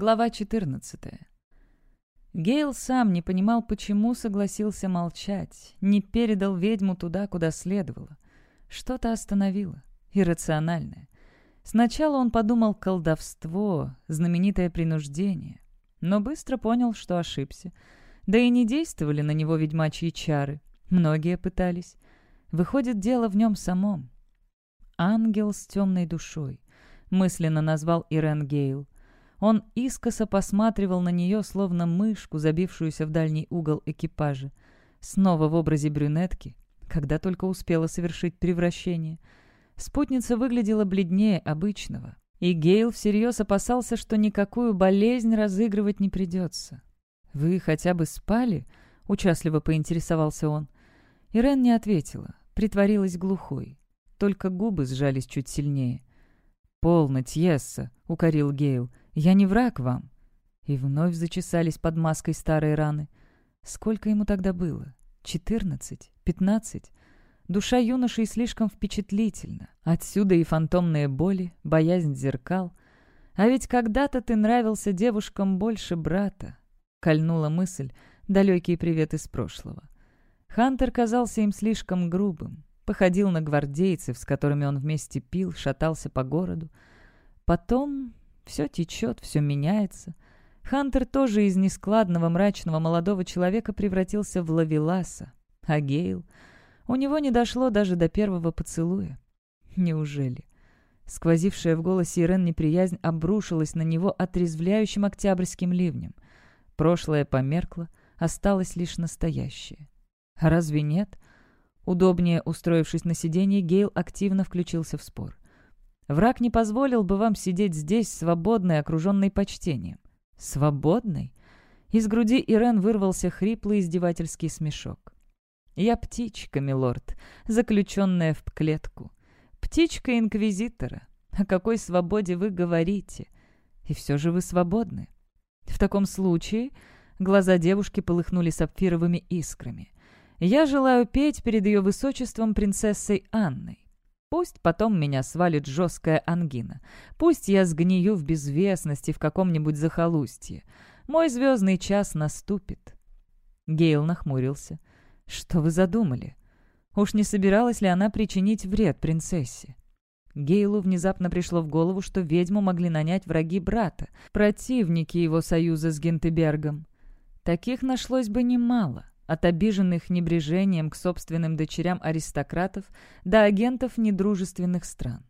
Глава 14. Гейл сам не понимал, почему согласился молчать, не передал ведьму туда, куда следовало. Что-то остановило, иррациональное. Сначала он подумал колдовство, знаменитое принуждение, но быстро понял, что ошибся. Да и не действовали на него ведьмачьи чары. Многие пытались. Выходит, дело в нем самом. «Ангел с темной душой», — мысленно назвал Ирен Гейл. Он искоса посматривал на нее, словно мышку, забившуюся в дальний угол экипажа. Снова в образе брюнетки, когда только успела совершить превращение. Спутница выглядела бледнее обычного, и Гейл всерьез опасался, что никакую болезнь разыгрывать не придется. «Вы хотя бы спали?» — участливо поинтересовался он. Ирен не ответила, притворилась глухой. Только губы сжались чуть сильнее. «Полно, Тьесса!» — укорил Гейл. Я не враг вам». И вновь зачесались под маской старые раны. Сколько ему тогда было? Четырнадцать? Пятнадцать? Душа юноши слишком впечатлительна. Отсюда и фантомные боли, боязнь зеркал. А ведь когда-то ты нравился девушкам больше брата. Кольнула мысль, далекий привет из прошлого. Хантер казался им слишком грубым. Походил на гвардейцев, с которыми он вместе пил, шатался по городу. Потом все течет, все меняется. Хантер тоже из нескладного мрачного молодого человека превратился в лавеласа. А Гейл... У него не дошло даже до первого поцелуя. Неужели? Сквозившая в голосе Ирен неприязнь обрушилась на него отрезвляющим октябрьским ливнем. Прошлое померкло, осталось лишь настоящее. А разве нет? Удобнее устроившись на сиденье, Гейл активно включился в спор. Враг не позволил бы вам сидеть здесь, свободной, окруженной почтением. Свободной? Из груди Ирен вырвался хриплый издевательский смешок. «Я птичка, милорд, заключенная в клетку. Птичка инквизитора. О какой свободе вы говорите? И все же вы свободны. В таком случае...» Глаза девушки полыхнули сапфировыми искрами. «Я желаю петь перед ее высочеством принцессой Анной. Пусть потом меня свалит жесткая ангина. Пусть я сгнию в безвестности в каком-нибудь захолустье. Мой звездный час наступит». Гейл нахмурился. «Что вы задумали? Уж не собиралась ли она причинить вред принцессе?» Гейлу внезапно пришло в голову, что ведьму могли нанять враги брата, противники его союза с Гентебергом. Таких нашлось бы немало от обиженных небрежением к собственным дочерям аристократов до агентов недружественных стран.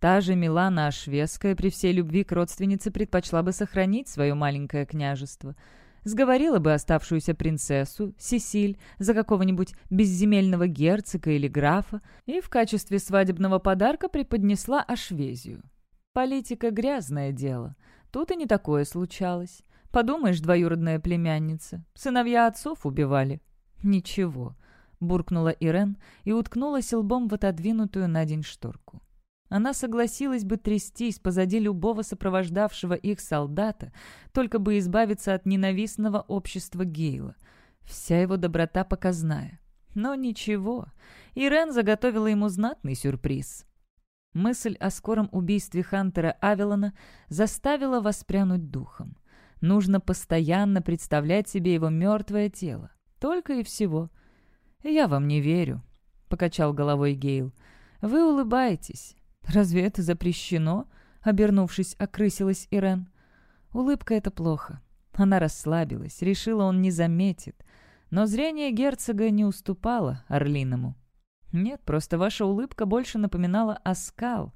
Та же Милана Ашвеская при всей любви к родственнице предпочла бы сохранить свое маленькое княжество. Сговорила бы оставшуюся принцессу, Сесиль, за какого-нибудь безземельного герцога или графа и в качестве свадебного подарка преподнесла Ашвезию. Политика — грязное дело. Тут и не такое случалось. Подумаешь, двоюродная племянница. Сыновья отцов убивали». «Ничего», — буркнула Ирен и уткнулась лбом в отодвинутую на день шторку. Она согласилась бы трястись позади любого сопровождавшего их солдата, только бы избавиться от ненавистного общества Гейла. Вся его доброта показная. Но ничего, Ирен заготовила ему знатный сюрприз. Мысль о скором убийстве Хантера Авелона заставила воспрянуть духом. Нужно постоянно представлять себе его мертвое тело. Только и всего. «Я вам не верю», — покачал головой Гейл. «Вы улыбаетесь. Разве это запрещено?» — обернувшись, окрысилась Ирен. Улыбка — это плохо. Она расслабилась, решила, он не заметит. Но зрение герцога не уступало Орлиному. «Нет, просто ваша улыбка больше напоминала оскал.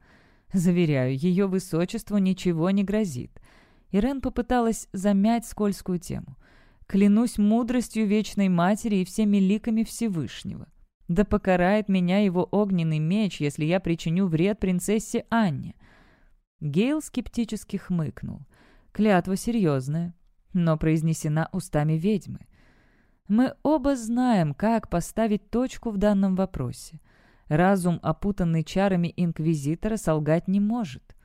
Заверяю, ее высочеству ничего не грозит. Ирен попыталась замять скользкую тему. «Клянусь мудростью Вечной Матери и всеми ликами Всевышнего. Да покарает меня его огненный меч, если я причиню вред принцессе Анне». Гейл скептически хмыкнул. Клятва серьезная, но произнесена устами ведьмы. Мы оба знаем, как поставить точку в данном вопросе. Разум, опутанный чарами Инквизитора, солгать не может.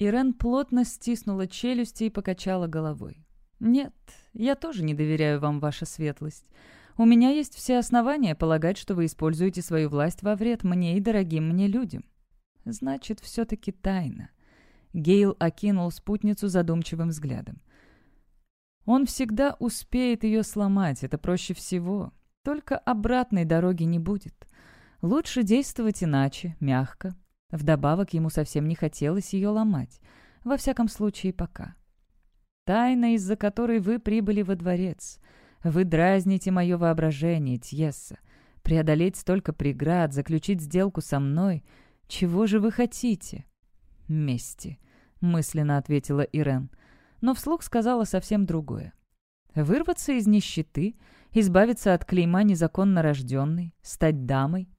Ирен плотно стиснула челюсти и покачала головой. «Нет, я тоже не доверяю вам, ваша светлость. У меня есть все основания полагать, что вы используете свою власть во вред мне и дорогим мне людям. Значит, все-таки тайна». Гейл окинул спутницу задумчивым взглядом. Он всегда успеет ее сломать, это проще всего. Только обратной дороги не будет. Лучше действовать иначе, мягко. Вдобавок ему совсем не хотелось ее ломать. Во всяком случае, пока. Тайна, из-за которой вы прибыли во дворец. Вы дразните мое воображение, Тьесса. Преодолеть столько преград, заключить сделку со мной. Чего же вы хотите? Мести, мысленно ответила Ирен. Но вслух сказала совсем другое. Вырваться из нищеты, избавиться от клейма незаконно рожденной, стать дамой.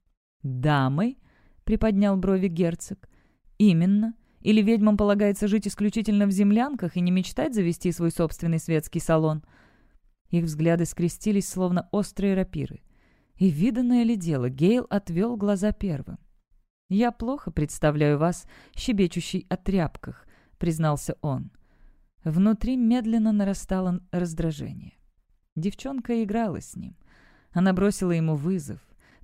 «Дамой?» — приподнял брови герцог. «Именно. Или ведьмам полагается жить исключительно в землянках и не мечтать завести свой собственный светский салон?» Их взгляды скрестились, словно острые рапиры. И виданное ли дело, Гейл отвел глаза первым. «Я плохо представляю вас, щебечущий о тряпках», — признался он. Внутри медленно нарастало раздражение. Девчонка играла с ним. Она бросила ему вызов.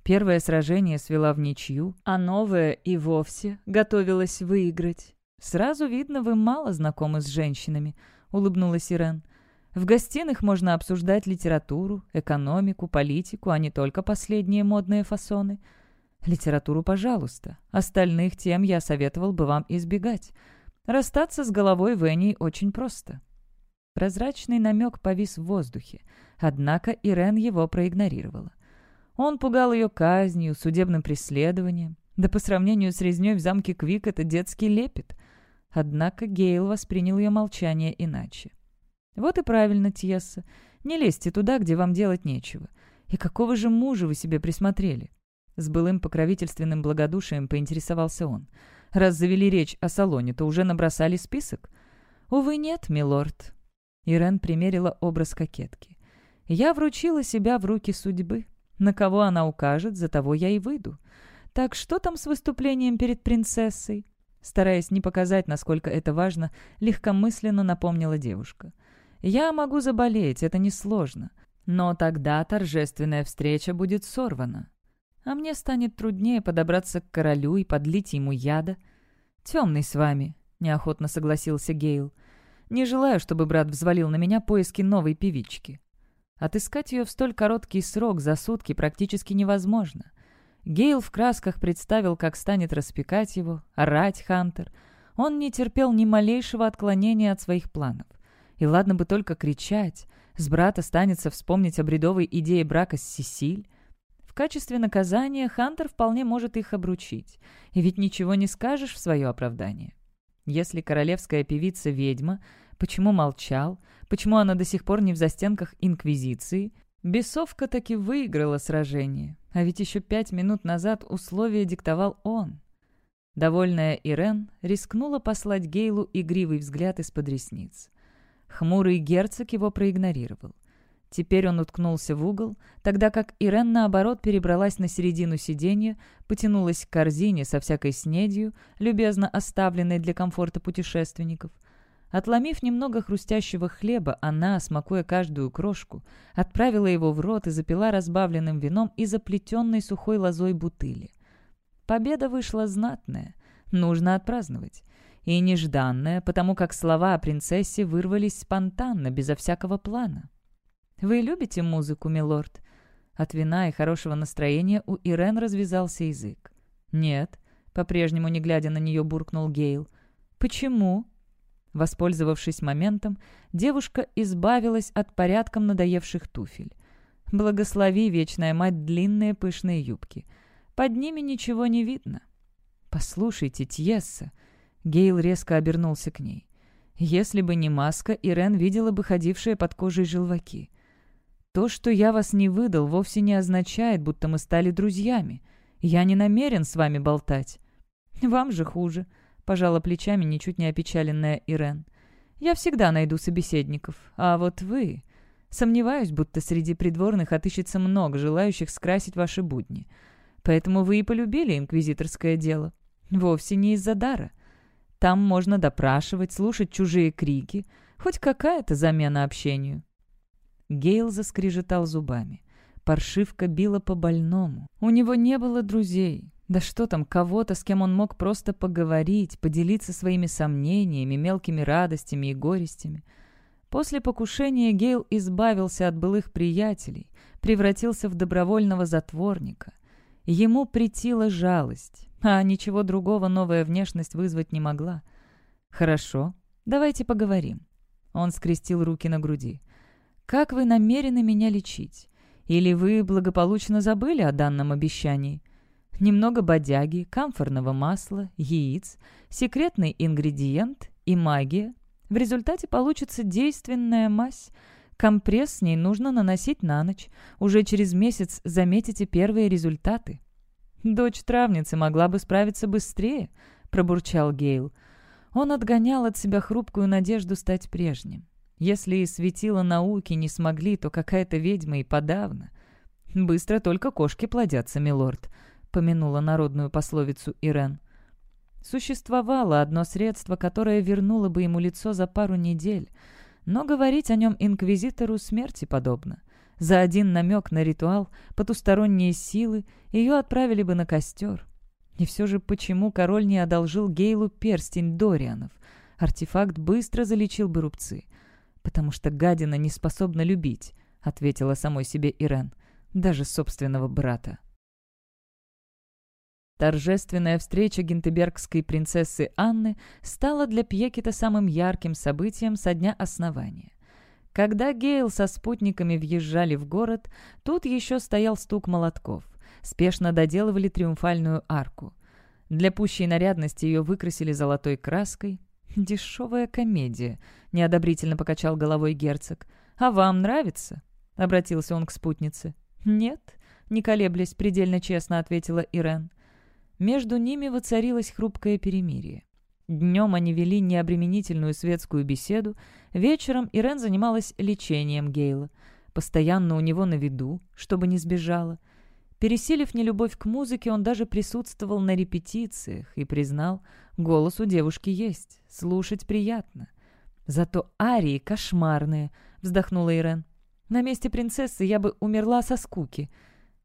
Первое сражение свела в ничью, а новое и вовсе готовилась выиграть. «Сразу видно, вы мало знакомы с женщинами», — улыбнулась Ирен. «В гостиных можно обсуждать литературу, экономику, политику, а не только последние модные фасоны. Литературу, пожалуйста. Остальных тем я советовал бы вам избегать. Расстаться с головой Веней очень просто». Прозрачный намек повис в воздухе, однако Ирен его проигнорировала. Он пугал ее казнью, судебным преследованием. Да по сравнению с резней в замке Квик это детский лепет. Однако Гейл воспринял ее молчание иначе. «Вот и правильно, Тьесса. Не лезьте туда, где вам делать нечего. И какого же мужа вы себе присмотрели?» С былым покровительственным благодушием поинтересовался он. «Раз завели речь о салоне, то уже набросали список?» «Увы, нет, милорд». Ирен примерила образ кокетки. «Я вручила себя в руки судьбы. На кого она укажет, за того я и выйду. Так что там с выступлением перед принцессой?» Стараясь не показать, насколько это важно, легкомысленно напомнила девушка. «Я могу заболеть, это несложно. Но тогда торжественная встреча будет сорвана. А мне станет труднее подобраться к королю и подлить ему яда. Темный с вами», — неохотно согласился Гейл. «Не желаю, чтобы брат взвалил на меня поиски новой певички. Отыскать ее в столь короткий срок за сутки практически невозможно. Гейл в красках представил, как станет распекать его, орать Хантер. Он не терпел ни малейшего отклонения от своих планов. И ладно бы только кричать. С брата станется вспомнить о бредовой идее брака с Сесиль. В качестве наказания Хантер вполне может их обручить. И ведь ничего не скажешь в свое оправдание. Если королевская певица ведьма, почему молчал, Почему она до сих пор не в застенках Инквизиции? Бесовка таки выиграла сражение. А ведь еще пять минут назад условия диктовал он. Довольная Ирен рискнула послать Гейлу игривый взгляд из-под ресниц. Хмурый герцог его проигнорировал. Теперь он уткнулся в угол, тогда как Ирен, наоборот, перебралась на середину сиденья, потянулась к корзине со всякой снедью, любезно оставленной для комфорта путешественников — Отломив немного хрустящего хлеба, она, смакуя каждую крошку, отправила его в рот и запила разбавленным вином и заплетенной сухой лозой бутыли. Победа вышла знатная, нужно отпраздновать. И нежданная, потому как слова о принцессе вырвались спонтанно, безо всякого плана. «Вы любите музыку, милорд?» От вина и хорошего настроения у Ирен развязался язык. «Нет», — по-прежнему не глядя на нее буркнул Гейл. «Почему?» Воспользовавшись моментом, девушка избавилась от порядком надоевших туфель. Благослови, вечная мать, длинные пышные юбки. Под ними ничего не видно. «Послушайте, Тьесса!» Гейл резко обернулся к ней. «Если бы не маска, Ирен видела бы ходившие под кожей желваки. То, что я вас не выдал, вовсе не означает, будто мы стали друзьями. Я не намерен с вами болтать. Вам же хуже пожала плечами ничуть не опечаленная Ирен. «Я всегда найду собеседников. А вот вы...» Сомневаюсь, будто среди придворных отыщется много желающих скрасить ваши будни. Поэтому вы и полюбили инквизиторское дело. Вовсе не из-за дара. Там можно допрашивать, слушать чужие крики. Хоть какая-то замена общению». Гейл заскрежетал зубами. Паршивка била по больному. У него не было друзей. Да что там, кого-то, с кем он мог просто поговорить, поделиться своими сомнениями, мелкими радостями и горестями. После покушения Гейл избавился от былых приятелей, превратился в добровольного затворника. Ему притила жалость, а ничего другого новая внешность вызвать не могла. «Хорошо, давайте поговорим». Он скрестил руки на груди. «Как вы намерены меня лечить? Или вы благополучно забыли о данном обещании?» Немного бодяги, камфорного масла, яиц, секретный ингредиент и магия. В результате получится действенная мазь. Компресс с ней нужно наносить на ночь. Уже через месяц заметите первые результаты. «Дочь травницы могла бы справиться быстрее», — пробурчал Гейл. Он отгонял от себя хрупкую надежду стать прежним. Если и светила науки не смогли, то какая-то ведьма и подавно. «Быстро только кошки плодятся, милорд», помянула народную пословицу Ирен. Существовало одно средство, которое вернуло бы ему лицо за пару недель, но говорить о нем инквизитору смерти подобно. За один намек на ритуал, потусторонние силы, ее отправили бы на костер. И все же почему король не одолжил Гейлу перстень Дорианов? Артефакт быстро залечил бы рубцы. «Потому что гадина не способна любить», — ответила самой себе Ирен, — «даже собственного брата». Торжественная встреча гентебергской принцессы Анны стала для Пьекета самым ярким событием со дня основания. Когда Гейл со спутниками въезжали в город, тут еще стоял стук молотков. Спешно доделывали триумфальную арку. Для пущей нарядности ее выкрасили золотой краской. «Дешевая комедия», — неодобрительно покачал головой герцог. «А вам нравится?» — обратился он к спутнице. «Нет», — не колеблясь, предельно честно ответила Ирен. Между ними воцарилось хрупкое перемирие. Днем они вели необременительную светскую беседу, вечером Ирен занималась лечением Гейла, постоянно у него на виду, чтобы не сбежала. Пересилив нелюбовь к музыке, он даже присутствовал на репетициях и признал, голос у девушки есть, слушать приятно. «Зато арии кошмарные», — вздохнула Ирен. «На месте принцессы я бы умерла со скуки».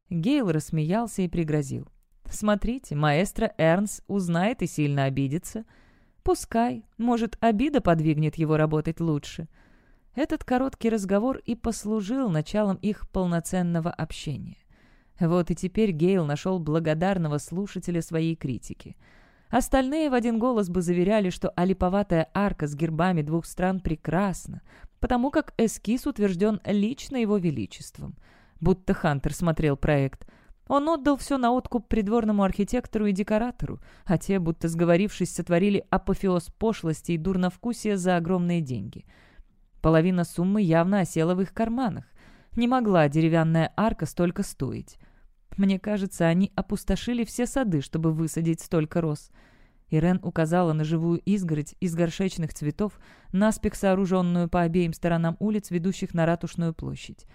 Гейл рассмеялся и пригрозил. Смотрите, маэстро Эрнс узнает и сильно обидится. Пускай, может, обида подвигнет его работать лучше. Этот короткий разговор и послужил началом их полноценного общения. Вот и теперь Гейл нашел благодарного слушателя своей критики. Остальные в один голос бы заверяли, что олиповатая арка с гербами двух стран прекрасна, потому как эскиз утвержден лично его величеством. Будто Хантер смотрел проект – он отдал все на откуп придворному архитектору и декоратору, а те, будто сговорившись, сотворили апофеоз пошлости и дурновкусия за огромные деньги. Половина суммы явно осела в их карманах. Не могла деревянная арка столько стоить. Мне кажется, они опустошили все сады, чтобы высадить столько роз. Ирен указала на живую изгородь из горшечных цветов, наспех сооруженную по обеим сторонам улиц, ведущих на Ратушную площадь.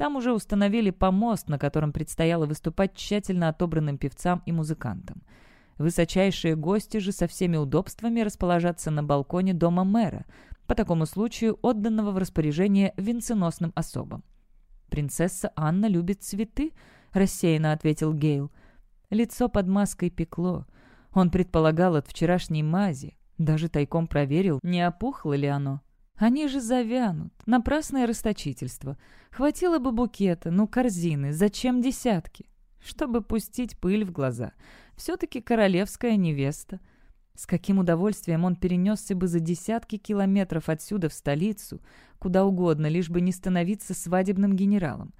Там уже установили помост, на котором предстояло выступать тщательно отобранным певцам и музыкантам. Высочайшие гости же со всеми удобствами расположатся на балконе дома мэра, по такому случаю отданного в распоряжение венценосным особам. «Принцесса Анна любит цветы», — рассеянно ответил Гейл. Лицо под маской пекло. Он предполагал от вчерашней мази, даже тайком проверил, не опухло ли оно. Они же завянут. Напрасное расточительство. Хватило бы букета, ну корзины, зачем десятки? Чтобы пустить пыль в глаза. Все-таки королевская невеста. С каким удовольствием он перенесся бы за десятки километров отсюда в столицу, куда угодно, лишь бы не становиться свадебным генералом.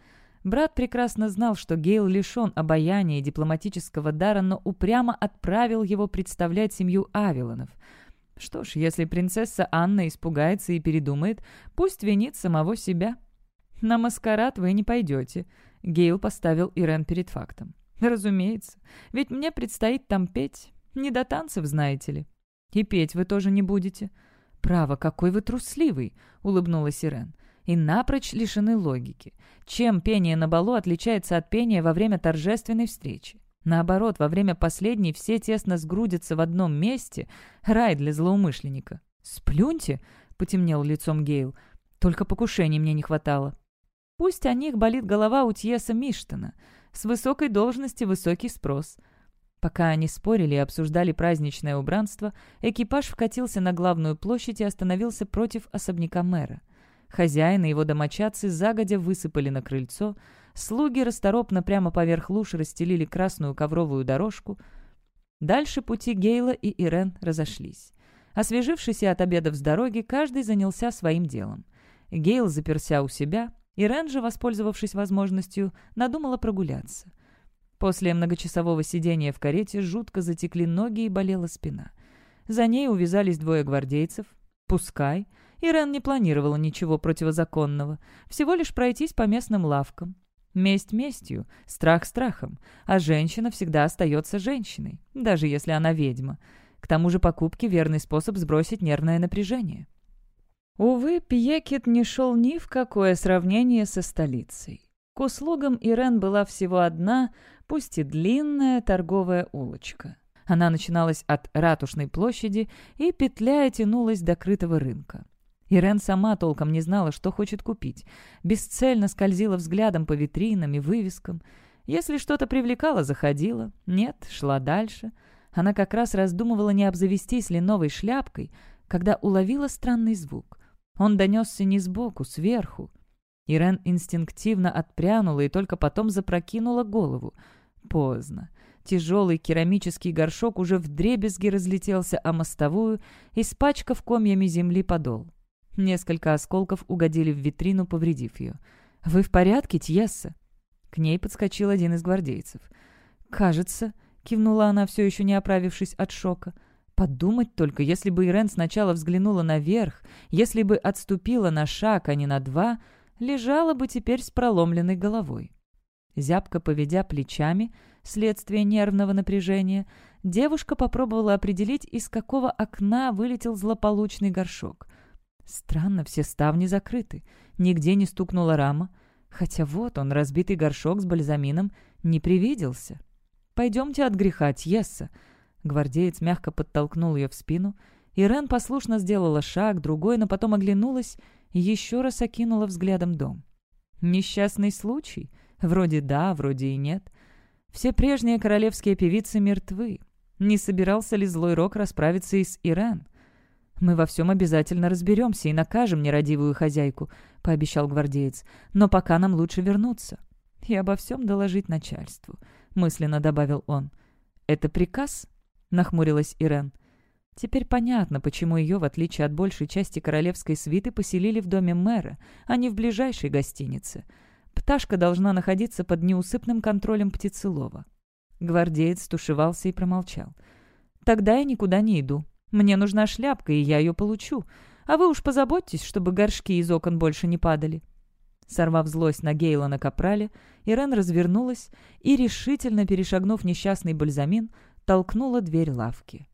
Брат прекрасно знал, что Гейл лишен обаяния и дипломатического дара, но упрямо отправил его представлять семью Авилонов — что ж, если принцесса Анна испугается и передумает, пусть винит самого себя. «На маскарад вы не пойдете», — Гейл поставил Ирен перед фактом. «Разумеется, ведь мне предстоит там петь. Не до танцев, знаете ли. И петь вы тоже не будете». «Право, какой вы трусливый!» — улыбнулась Ирен. «И напрочь лишены логики. Чем пение на балу отличается от пения во время торжественной встречи? Наоборот, во время последней все тесно сгрудятся в одном месте. Рай для злоумышленника. «Сплюньте!» — потемнел лицом Гейл. «Только покушений мне не хватало». Пусть о них болит голова у Тьеса Миштона. С высокой должности высокий спрос. Пока они спорили и обсуждали праздничное убранство, экипаж вкатился на главную площадь и остановился против особняка мэра. Хозяин и его домочадцы загодя высыпали на крыльцо, слуги расторопно прямо поверх луж расстелили красную ковровую дорожку. Дальше пути Гейла и Ирен разошлись. Освежившись от обедов с дороги, каждый занялся своим делом. Гейл заперся у себя, Ирен же, воспользовавшись возможностью, надумала прогуляться. После многочасового сидения в карете жутко затекли ноги и болела спина. За ней увязались двое гвардейцев. Пускай. Ирен не планировала ничего противозаконного. Всего лишь пройтись по местным лавкам. Месть местью, страх страхом. А женщина всегда остается женщиной, даже если она ведьма. К тому же покупки — верный способ сбросить нервное напряжение. Увы, Пьекет не шел ни в какое сравнение со столицей. К услугам Ирен была всего одна, пусть и длинная, торговая улочка. Она начиналась от Ратушной площади и, петляя, тянулась до крытого рынка. Ирен сама толком не знала, что хочет купить. Бесцельно скользила взглядом по витринам и вывескам. Если что-то привлекало, заходила. Нет, шла дальше. Она как раз раздумывала, не обзавестись ли новой шляпкой, когда уловила странный звук. Он донесся не сбоку, сверху. Ирен инстинктивно отпрянула и только потом запрокинула голову. Поздно. Тяжелый керамический горшок уже вдребезги разлетелся о мостовую, испачкав комьями земли подол. Несколько осколков угодили в витрину, повредив ее. «Вы в порядке, Тьесса?» К ней подскочил один из гвардейцев. «Кажется», — кивнула она, все еще не оправившись от шока, — Подумать только, если бы Ирен сначала взглянула наверх, если бы отступила на шаг, а не на два, лежала бы теперь с проломленной головой. Зябко поведя плечами, следствие нервного напряжения, девушка попробовала определить, из какого окна вылетел злополучный горшок. Странно, все ставни закрыты, нигде не стукнула рама, хотя вот он, разбитый горшок с бальзамином, не привиделся. «Пойдемте от греха, Тьесса», Гвардеец мягко подтолкнул ее в спину. Ирен послушно сделала шаг, другой, но потом оглянулась и еще раз окинула взглядом дом. Несчастный случай? Вроде да, вроде и нет. Все прежние королевские певицы мертвы. Не собирался ли злой рок расправиться и с Ирен? «Мы во всем обязательно разберемся и накажем нерадивую хозяйку», — пообещал гвардеец. «Но пока нам лучше вернуться». «И обо всем доложить начальству», — мысленно добавил он. «Это приказ?» — нахмурилась Ирен. Теперь понятно, почему ее, в отличие от большей части королевской свиты, поселили в доме мэра, а не в ближайшей гостинице. Пташка должна находиться под неусыпным контролем птицелова. Гвардеец стушевался и промолчал. «Тогда я никуда не иду. Мне нужна шляпка, и я ее получу. А вы уж позаботьтесь, чтобы горшки из окон больше не падали». Сорвав злость на Гейла на капрале, Ирен развернулась и, решительно перешагнув несчастный бальзамин, толкнула дверь лавки.